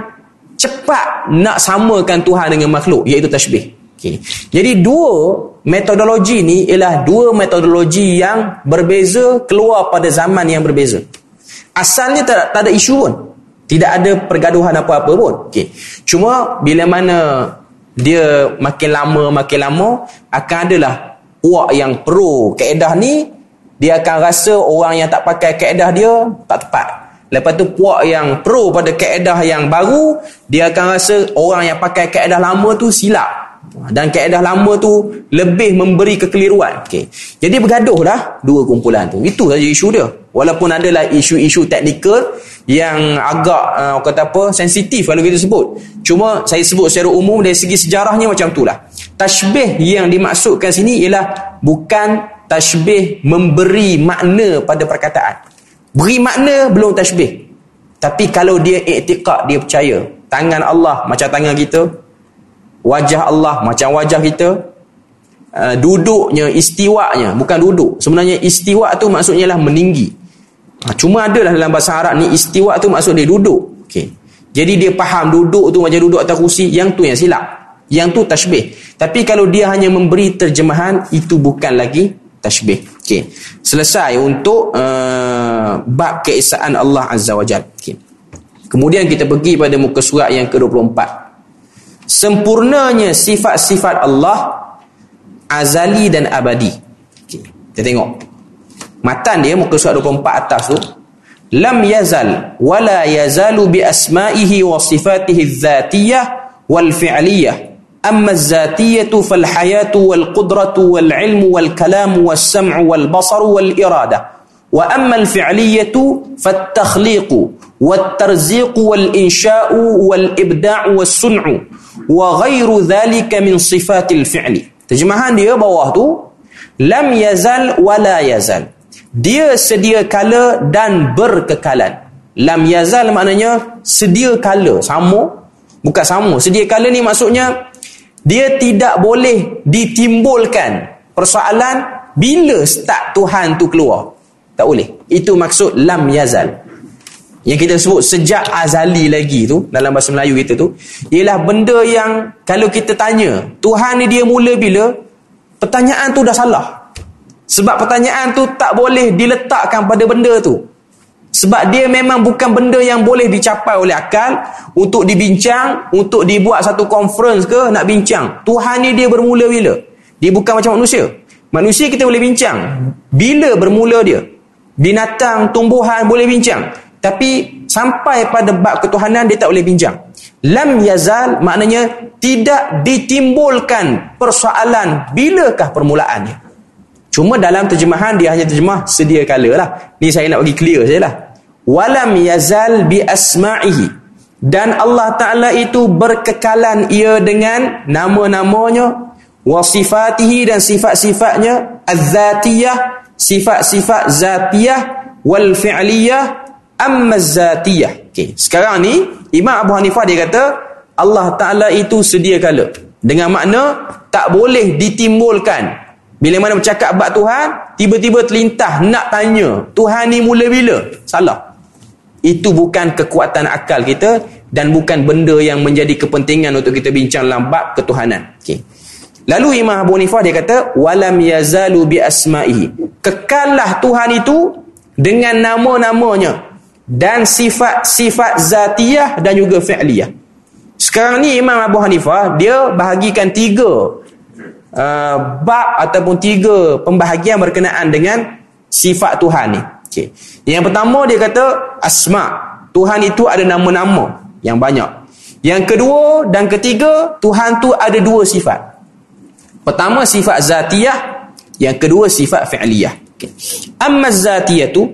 cepat nak samakan Tuhan dengan makhluk iaitu tasbih Okay. Jadi dua metodologi ni ialah dua metodologi yang berbeza keluar pada zaman yang berbeza. Asalnya tak, tak ada isu pun. Tidak ada pergaduhan apa-apa pun. Okay. Cuma bila mana dia makin lama makin lama akan adalah puak yang pro kaedah ni dia akan rasa orang yang tak pakai kaedah dia tak tepat. Lepas tu puak yang pro pada kaedah yang baru dia akan rasa orang yang pakai kaedah lama tu silap. Dan kaedah lama tu lebih memberi kekeliruan. Okey. Jadi bergaduhlah dua kumpulan tu. Itu saja isu dia. Walaupun adalah isu-isu teknikal yang agak uh, kata apa sensitif kalau kita sebut. Cuma saya sebut secara umum dari segi sejarahnya macam itulah tashbih yang dimaksudkan sini ialah bukan tashbih memberi makna pada perkataan beri makna belum tashbih tapi kalau dia iktikad dia percaya tangan Allah macam tangan kita wajah Allah macam wajah kita uh, duduknya istiwanya bukan duduk. Sebenarnya istiwa tu maksudnya lah meninggi. Ha, cuma adalah dalam bahasa Arab ni istiwa tu maksud dia duduk. Okay. jadi dia faham duduk tu macam duduk atas kursi yang tu yang silap. Yang tu tashbih tapi kalau dia hanya memberi terjemahan itu bukan lagi tashbih okay. selesai untuk uh, Ah, bab keesaan Allah Azza wa Jal. Okay. Kemudian kita pergi pada muka surat yang ke-24. Sempurnanya sifat-sifat Allah azali dan abadi. Okay. Kita tengok. Matan dia muka surat 24 atas tu. Lam yazal WALA yazalu bi asma'ihi wa sifatihi al-zatiyah wal-fi'liyah. Amma al-zatiyatu fal-hayatu wal-qudratu wal-ilmu wal-kalamu was-sam'u wal-basaru wal-iradah والإرادة وأما الفعلية فالتخليق والترزيق والإنشاء والإبداع والصنع وغير ذلك من صفات الفعل terjemahan dia bawah tu lam yazal wala yazal dia sedia kala dan berkekalan lam yazal maknanya sedia kala sama bukan sama sedia kala ni maksudnya dia tidak boleh ditimbulkan persoalan bila start Tuhan tu keluar tak boleh. Itu maksud lam yazal. Yang kita sebut sejak azali lagi tu dalam bahasa Melayu kita tu ialah benda yang kalau kita tanya Tuhan ni dia mula bila? Pertanyaan tu dah salah. Sebab pertanyaan tu tak boleh diletakkan pada benda tu. Sebab dia memang bukan benda yang boleh dicapai oleh akal untuk dibincang untuk dibuat satu conference ke nak bincang. Tuhan ni dia bermula bila? Dia bukan macam manusia. Manusia kita boleh bincang. Bila bermula dia binatang tumbuhan boleh bincang tapi sampai pada bab ketuhanan dia tak boleh bincang. Lam yazal maknanya tidak ditimbulkan persoalan bilakah permulaannya. Cuma dalam terjemahan dia hanya terjemah sedia kala lah. Ni saya nak bagi clear saja lah. Walam yazal bi asma'ihi. Dan Allah Ta'ala itu berkekalan ia dengan nama-namanya wasifatihi dan sifat-sifatnya az-zatiyah sifat-sifat zatiyah wal fi'liyah amma zatiyah. Okey, sekarang ni Imam Abu Hanifah dia kata Allah Taala itu sedia kala. Dengan makna tak boleh ditimbulkan. Bila mana bercakap bab Tuhan, tiba-tiba terlintah nak tanya, Tuhan ni mula bila? Salah. Itu bukan kekuatan akal kita dan bukan benda yang menjadi kepentingan untuk kita bincang dalam bab ketuhanan. Okey. Lalu Imam Abu Hanifah dia kata walam yazalu bi asma'ihi. Kekallah Tuhan itu dengan nama-namanya dan sifat-sifat zatiyah dan juga fi'liyah. Sekarang ni Imam Abu Hanifah dia bahagikan tiga uh, bab ataupun tiga pembahagian berkenaan dengan sifat Tuhan ni. Okay. Yang pertama dia kata asma. Tuhan itu ada nama-nama yang banyak. Yang kedua dan ketiga, Tuhan tu ada dua sifat. Pertama sifat zatiyah, yang kedua sifat fi'liyah. Okay. Amma zatiyah tu,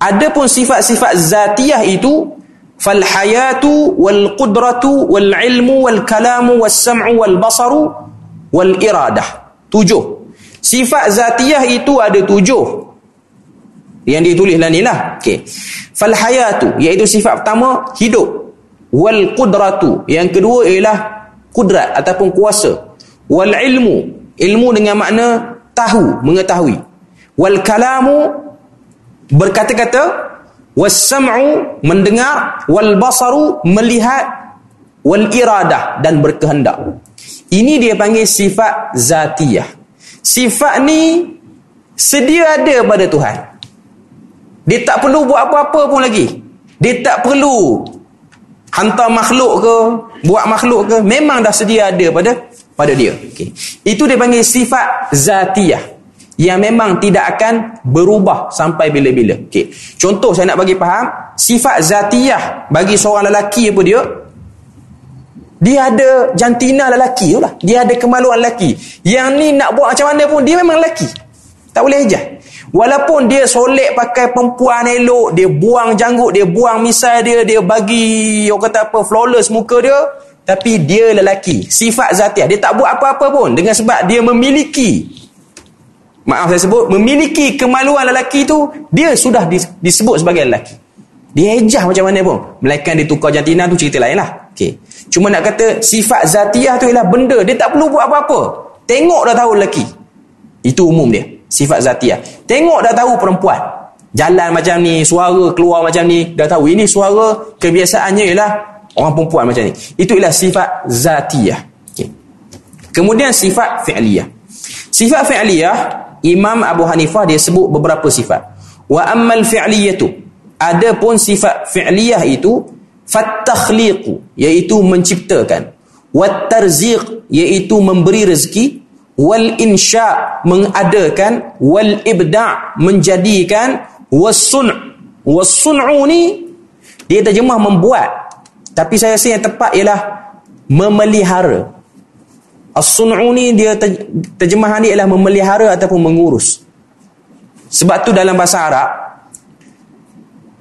ada pun sifat-sifat zatiyah itu fal hayatu wal qudratu wal ilmu wal kalamu was sam'u wal basaru wal iradah. Tujuh. Sifat zatiyah itu ada tujuh. Yang ditulislah ni lah. Okay. Fal hayatu, iaitu sifat pertama, hidup wal qudratu yang kedua ialah kudrat ataupun kuasa wal ilmu. Ilmu dengan makna tahu mengetahui. Wal kalamu berkata-kata was sam'u mendengar. Wal basaru melihat. Wal iradah dan berkehendak. Ini dia panggil sifat zatiyah. Sifat ni sedia ada pada Tuhan. Dia tak perlu buat apa-apa pun lagi. Dia tak perlu hantar makhluk ke buat makhluk ke. Memang dah sedia ada pada pada dia. Okay. itu dia panggil sifat zatiyah yang memang tidak akan berubah sampai bila-bila. Okay. contoh saya nak bagi faham sifat zatiyah bagi seorang lelaki apa dia? Dia ada jantina lelaki tu lah. Dia ada kemaluan lelaki. Yang ni nak buat macam mana pun dia memang lelaki. Tak boleh ejah Walaupun dia solek pakai perempuan elok, dia buang janggut, dia buang misai dia, dia bagi orang kata apa flawless muka dia, tapi dia lelaki. Sifat zatiah, dia tak buat apa-apa pun dengan sebab dia memiliki maaf saya sebut, memiliki kemaluan lelaki tu, dia sudah disebut sebagai lelaki. Dia ejah macam mana pun. Melainkan dia tukar jantina tu cerita lain lah. Okay. Cuma nak kata sifat zatiah tu ialah benda, dia tak perlu buat apa-apa. Tengok dah tahu lelaki. Itu umum dia sifat zatiah. Tengok dah tahu perempuan. Jalan macam ni, suara keluar macam ni, dah tahu ini suara kebiasaannya ialah orang perempuan macam ni. Itu ialah sifat zatiah. Okay. Kemudian sifat fi'liyah. Sifat fi'liyah, Imam Abu Hanifah dia sebut beberapa sifat. Wa ammal fi'liyatu. Adapun sifat fi'liyah itu fattakhliqu iaitu menciptakan. Wat tarziq iaitu memberi rezeki wal insya mengadakan wal ibda menjadikan wasun wasun'u ni dia terjemah membuat tapi saya rasa yang tepat ialah memelihara as-sun'u ni dia terjemahan dia ialah memelihara ataupun mengurus sebab tu dalam bahasa Arab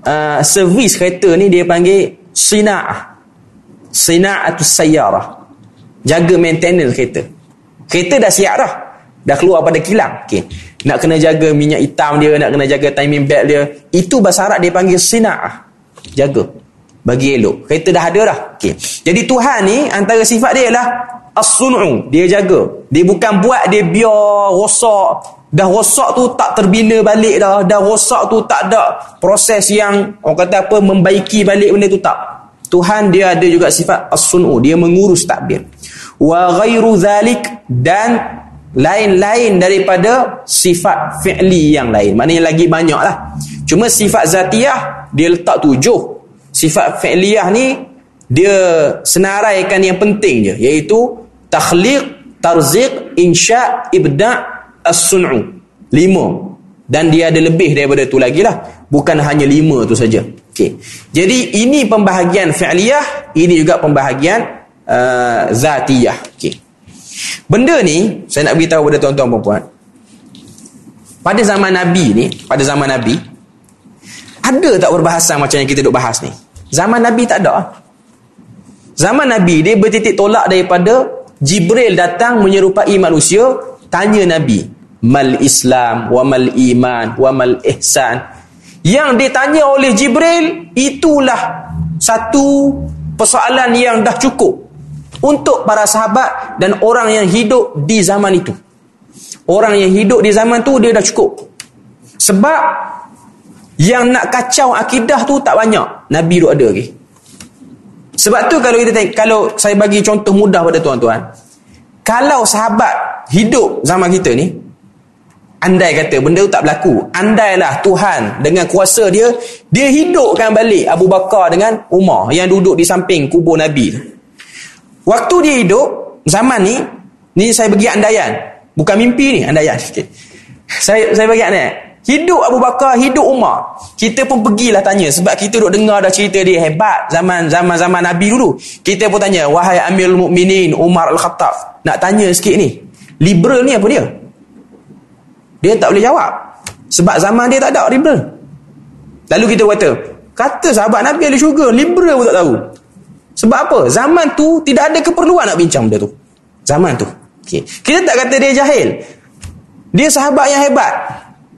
uh, servis kereta ni dia panggil sina'ah sina'atus sayyarah jaga maintenance kereta Kereta dah siap dah. Dah keluar pada kilang. Okay. Nak kena jaga minyak hitam dia, nak kena jaga timing belt dia. Itu bahasa Arab dia panggil sina'ah. Jaga. Bagi elok. Kereta dah ada dah. Okay. Jadi Tuhan ni, antara sifat dia ialah as-sun'u. Dia jaga. Dia bukan buat dia biar rosak. Dah rosak tu tak terbina balik dah. Dah rosak tu tak ada proses yang orang kata apa, membaiki balik benda tu tak. Tuhan dia ada juga sifat as-sun'u. Dia mengurus takbir wa ghairu dhalik dan lain-lain daripada sifat fi'li yang lain. Maknanya lagi banyak lah. Cuma sifat zatiyah, dia letak tujuh. Sifat fi'liyah ni, dia senaraikan yang penting je. Iaitu, takhliq, tarziq, insya, ibda' as-sun'u. Lima. Dan dia ada lebih daripada tu lagi lah. Bukan hanya lima tu saja. Okay. Jadi, ini pembahagian fi'liyah, ini juga pembahagian uh, zatiyah. Okey. Benda ni saya nak beritahu kepada tuan-tuan puan-puan. Pada zaman Nabi ni, pada zaman Nabi ada tak berbahasa macam yang kita duk bahas ni? Zaman Nabi tak ada. Zaman Nabi dia bertitik tolak daripada Jibril datang menyerupai manusia, tanya Nabi, "Mal Islam wa mal iman wa mal ihsan?" Yang ditanya oleh Jibril itulah satu persoalan yang dah cukup untuk para sahabat dan orang yang hidup di zaman itu. Orang yang hidup di zaman tu dia dah cukup. Sebab yang nak kacau akidah tu tak banyak. Nabi tu ada lagi. Sebab tu kalau kita tengok, kalau saya bagi contoh mudah pada tuan-tuan. Kalau sahabat hidup zaman kita ni, andai kata benda tu tak berlaku, andailah Tuhan dengan kuasa dia, dia hidupkan balik Abu Bakar dengan Umar yang duduk di samping kubur Nabi tu. Waktu dia hidup, zaman ni, ni saya bagi andaian. Bukan mimpi ni, andaian. Okay. Saya saya bagi andaian. Hidup Abu Bakar, hidup Umar. Kita pun pergilah tanya sebab kita duk dengar dah cerita dia hebat zaman zaman zaman Nabi dulu. Kita pun tanya, wahai Amirul Mukminin Umar Al-Khattab, nak tanya sikit ni. Liberal ni apa dia? Dia tak boleh jawab. Sebab zaman dia tak ada liberal. Lalu kita kata, kata sahabat Nabi ada syurga, liberal pun tak tahu. Sebab apa? Zaman tu tidak ada keperluan nak bincang benda tu. Zaman tu. Okay. Kita tak kata dia jahil. Dia sahabat yang hebat.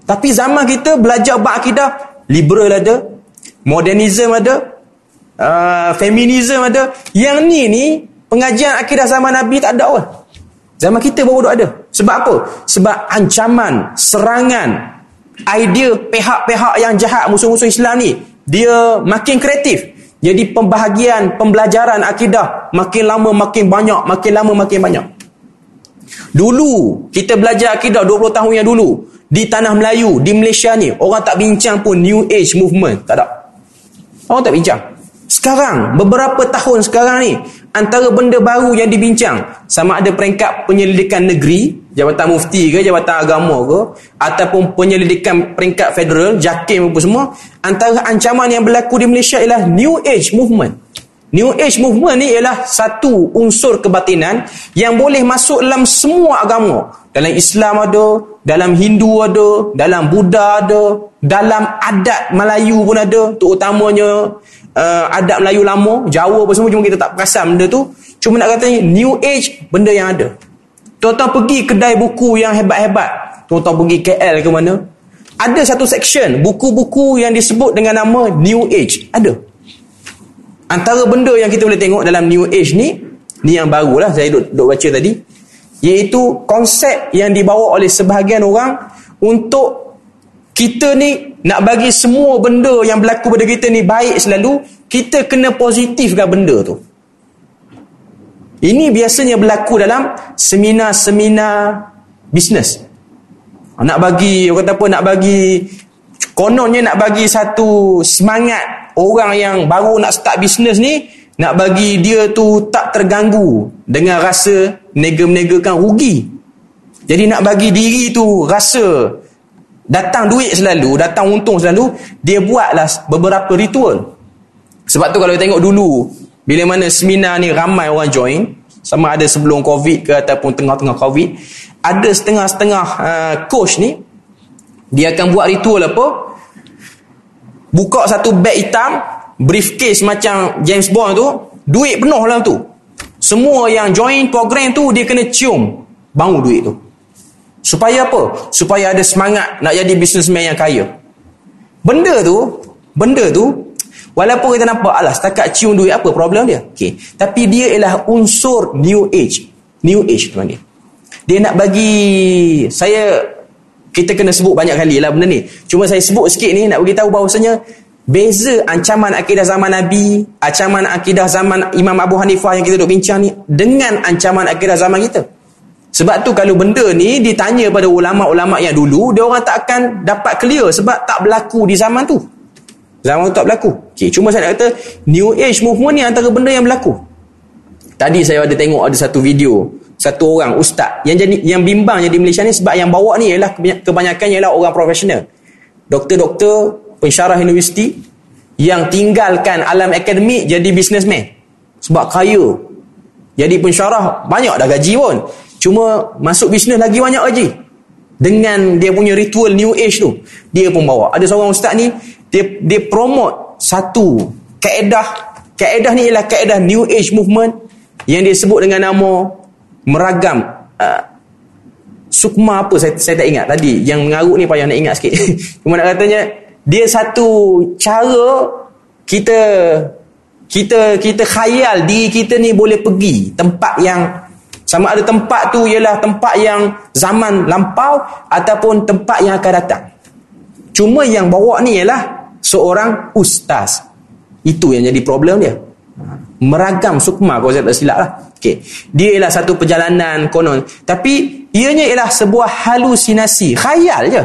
Tapi zaman kita belajar bab akidah liberal ada, modernism ada, uh, feminism ada. Yang ni ni pengajian akidah zaman Nabi tak ada pun. Zaman kita baru ada. Sebab apa? Sebab ancaman, serangan, idea pihak-pihak yang jahat musuh-musuh Islam ni dia makin kreatif. Jadi pembahagian pembelajaran akidah makin lama makin banyak, makin lama makin banyak. Dulu kita belajar akidah 20 tahun yang dulu di tanah Melayu, di Malaysia ni, orang tak bincang pun New Age Movement. Tak ada. Orang tak bincang. Sekarang, beberapa tahun sekarang ni, antara benda baru yang dibincang, sama ada peringkat penyelidikan negeri, Jabatan Mufti ke, Jabatan Agama ke, ataupun penyelidikan peringkat federal, JAKIM apa semua, antara ancaman yang berlaku di Malaysia ialah New Age Movement. New Age Movement ni ialah satu unsur kebatinan yang boleh masuk dalam semua agama. Dalam Islam ada, dalam Hindu ada, dalam Buddha ada, dalam adat Melayu pun ada, terutamanya uh, adat Melayu lama, Jawa apa semua cuma kita tak perasan benda tu. Cuma nak kata New Age benda yang ada. Tuan-tuan pergi kedai buku yang hebat-hebat. Tuan-tuan pergi KL ke mana? Ada satu section buku-buku yang disebut dengan nama New Age. Ada. Antara benda yang kita boleh tengok dalam New Age ni, ni yang barulah saya duk, duk baca tadi, iaitu konsep yang dibawa oleh sebahagian orang untuk kita ni nak bagi semua benda yang berlaku pada kita ni baik selalu, kita kena positifkan benda tu. Ini biasanya berlaku dalam seminar-seminar bisnes. Nak bagi, orang kata apa, nak bagi, kononnya nak bagi satu semangat orang yang baru nak start bisnes ni nak bagi dia tu tak terganggu dengan rasa nega-negakan rugi. Jadi nak bagi diri tu rasa datang duit selalu, datang untung selalu, dia buatlah beberapa ritual. Sebab tu kalau kita tengok dulu, bila mana seminar ni ramai orang join, sama ada sebelum COVID ke ataupun tengah-tengah COVID, ada setengah-setengah uh, coach ni, dia akan buat ritual apa? buka satu beg hitam briefcase macam James Bond tu duit penuh dalam tu semua yang join program tu dia kena cium bau duit tu supaya apa? supaya ada semangat nak jadi businessman yang kaya benda tu benda tu walaupun kita nampak alah setakat cium duit apa problem dia okay. tapi dia ialah unsur new age new age tuan dia dia nak bagi saya kita kena sebut banyak kali lah benda ni. Cuma saya sebut sikit ni nak beritahu bahawasanya beza ancaman akidah zaman Nabi, ancaman akidah zaman Imam Abu Hanifah yang kita duk bincang ni dengan ancaman akidah zaman kita. Sebab tu kalau benda ni ditanya pada ulama-ulama yang dulu, dia orang tak akan dapat clear sebab tak berlaku di zaman tu. Zaman tu tak berlaku. Okay, cuma saya nak kata New Age movement ni antara benda yang berlaku. Tadi saya ada tengok ada satu video satu orang ustaz yang jadi yang bimbang di Malaysia ni sebab yang bawa ni ialah kebanyakan ialah orang profesional doktor-doktor pensyarah universiti yang tinggalkan alam akademik jadi businessman. Sebab kaya. Jadi pensyarah banyak dah gaji pun. Cuma masuk bisnes lagi banyak gaji. Dengan dia punya ritual new age tu dia pun bawa. Ada seorang ustaz ni dia dia promote satu kaedah. Kaedah ni ialah kaedah new age movement yang dia sebut dengan nama meragam uh, sukma apa saya, saya tak ingat tadi. Yang mengarut ni payah nak ingat sikit. [laughs] Cuma nak katanya dia satu cara kita kita kita khayal diri kita ni boleh pergi tempat yang sama ada tempat tu ialah tempat yang zaman lampau ataupun tempat yang akan datang cuma yang bawa ni ialah seorang ustaz itu yang jadi problem dia meragam sukma kalau saya tak silap lah Okay. Dia ialah satu perjalanan konon. Tapi ianya ialah sebuah halusinasi. Khayal je.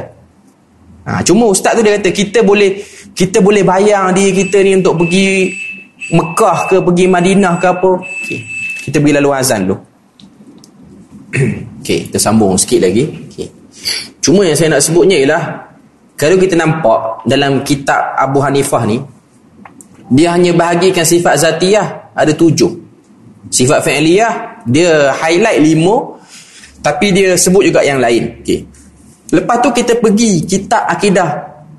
Ha, cuma ustaz tu dia kata kita boleh kita boleh bayang diri kita ni untuk pergi Mekah ke pergi Madinah ke apa. Okay. Kita pergi lalu azan dulu. okay, kita sambung sikit lagi. Okay. Cuma yang saya nak sebutnya ialah kalau kita nampak dalam kitab Abu Hanifah ni dia hanya bahagikan sifat zatiyah ada tujuh sifat fi'liyah dia highlight lima tapi dia sebut juga yang lain okay. Lepas tu kita pergi kitab akidah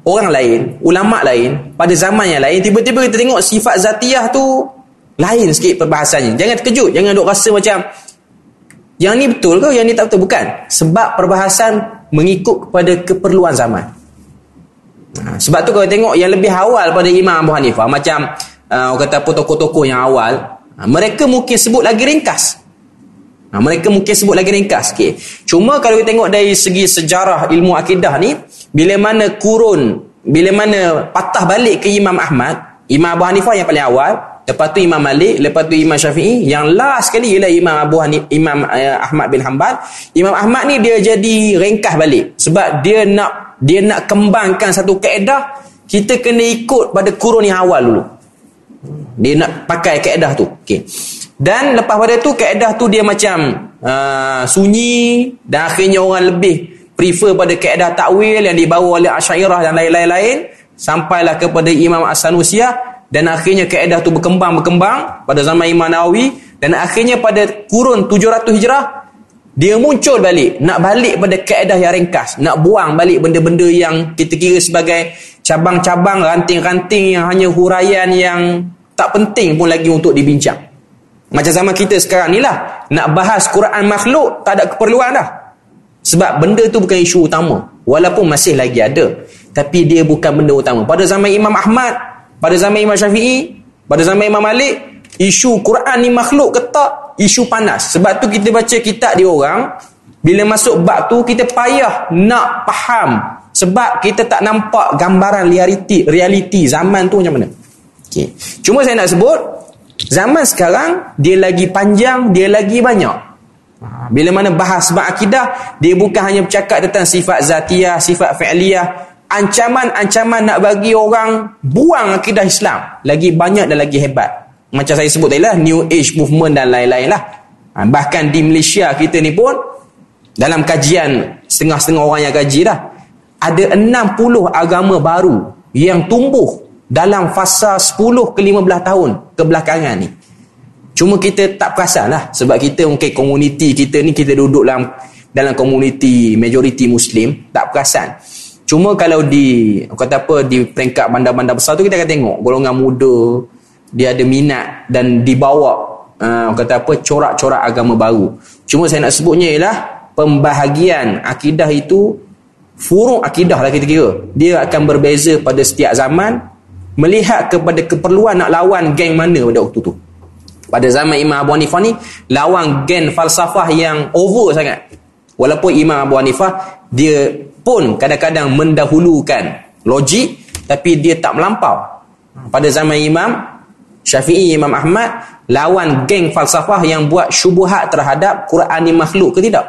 orang lain ulama' lain pada zaman yang lain tiba-tiba kita tengok sifat zatiyah tu lain sikit perbahasannya. Jangan terkejut jangan duk rasa macam yang ni betul ke yang ni tak betul? Bukan. Sebab perbahasan mengikut kepada keperluan zaman. Ha, sebab tu kalau tengok yang lebih awal pada Imam Abu Hanifah macam uh, orang kata tokoh-tokoh yang awal, uh, mereka mungkin sebut lagi ringkas. Uh, mereka mungkin sebut lagi ringkas. Okay. Cuma kalau kita tengok dari segi sejarah ilmu akidah ni, bila mana kurun, bila mana patah balik ke Imam Ahmad, Imam Abu Hanifah yang paling awal, lepas tu Imam Malik, lepas tu Imam Syafi'i, yang last sekali ialah Imam Abu Hanifah, Imam uh, Ahmad bin Hanbal. Imam Ahmad ni dia jadi ringkas balik sebab dia nak dia nak kembangkan satu kaedah kita kena ikut pada kurun yang awal dulu dia nak pakai kaedah tu okay. Dan lepas pada tu kaedah tu dia macam uh, sunyi dan akhirnya orang lebih prefer pada kaedah takwil yang dibawa oleh Asyairah dan lain-lain sampailah kepada Imam As-Sanusiyah dan akhirnya kaedah tu berkembang-berkembang pada zaman Imam Nawawi dan akhirnya pada kurun 700 Hijrah dia muncul balik nak balik pada kaedah yang ringkas nak buang balik benda-benda yang kita kira sebagai cabang-cabang ranting-ranting yang hanya huraian yang tak penting pun lagi untuk dibincang macam zaman kita sekarang ni lah. Nak bahas Quran makhluk tak ada keperluan dah sebab benda tu bukan isu utama. Walaupun masih lagi ada. Tapi dia bukan benda utama. Pada zaman Imam Ahmad pada zaman Imam Syafi'i pada zaman Imam Malik isu Quran ni makhluk ke tak? Isu panas. Sebab tu kita baca kitab dia orang, bila masuk bab tu kita payah nak faham. Sebab kita tak nampak gambaran realiti realiti zaman tu macam mana. Okey. Cuma saya nak sebut zaman sekarang dia lagi panjang, dia lagi banyak. Ha, bila mana bahas bab akidah, dia bukan hanya bercakap tentang sifat zatiah, sifat fi'liyah, ancaman-ancaman nak bagi orang buang akidah Islam. Lagi banyak dan lagi hebat macam saya sebut tadi lah new age movement dan lain-lain lah ha, bahkan di Malaysia kita ni pun dalam kajian setengah-setengah orang yang kaji dah ada 60 agama baru yang tumbuh dalam fasa 10 ke 15 tahun kebelakangan ni. Cuma kita tak perasan lah sebab kita mungkin komuniti kita ni kita duduk dalam dalam komuniti majoriti muslim tak perasan. Cuma kalau di kata apa di peringkat bandar-bandar besar tu kita akan tengok. Golongan muda dia ada minat dan dibawa uh, kata apa corak-corak agama baru. Cuma saya nak sebutnya ialah pembahagian akidah itu furuk akidah lah kita kira. Dia akan berbeza pada setiap zaman melihat kepada keperluan nak lawan geng mana pada waktu tu pada zaman Imam Abu Hanifah ni lawan geng falsafah yang over sangat walaupun Imam Abu Hanifah dia pun kadang-kadang mendahulukan logik tapi dia tak melampau pada zaman Imam Syafi'i Imam Ahmad lawan geng falsafah yang buat syubuhat terhadap Quran ni makhluk ke tidak.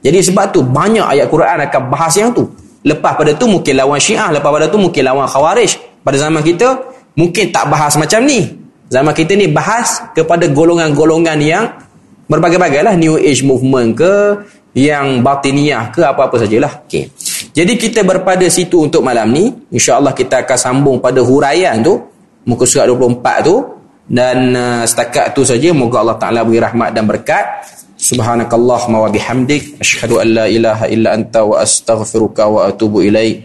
Jadi sebab tu banyak ayat Quran akan bahas yang tu. Lepas pada tu mungkin lawan Syiah, lepas pada tu mungkin lawan Khawarij. Pada zaman kita mungkin tak bahas macam ni. Zaman kita ni bahas kepada golongan-golongan yang berbagai-bagai lah New Age Movement ke yang batiniah ke apa-apa sajalah. Okay. Jadi kita berpada situ untuk malam ni. InsyaAllah kita akan sambung pada huraian tu muka surat 24 tu dan uh, setakat tu saja moga Allah Taala beri rahmat dan berkat subhanakallahumma wa bihamdik asyhadu an la ilaha illa anta wa astaghfiruka wa atubu ilaik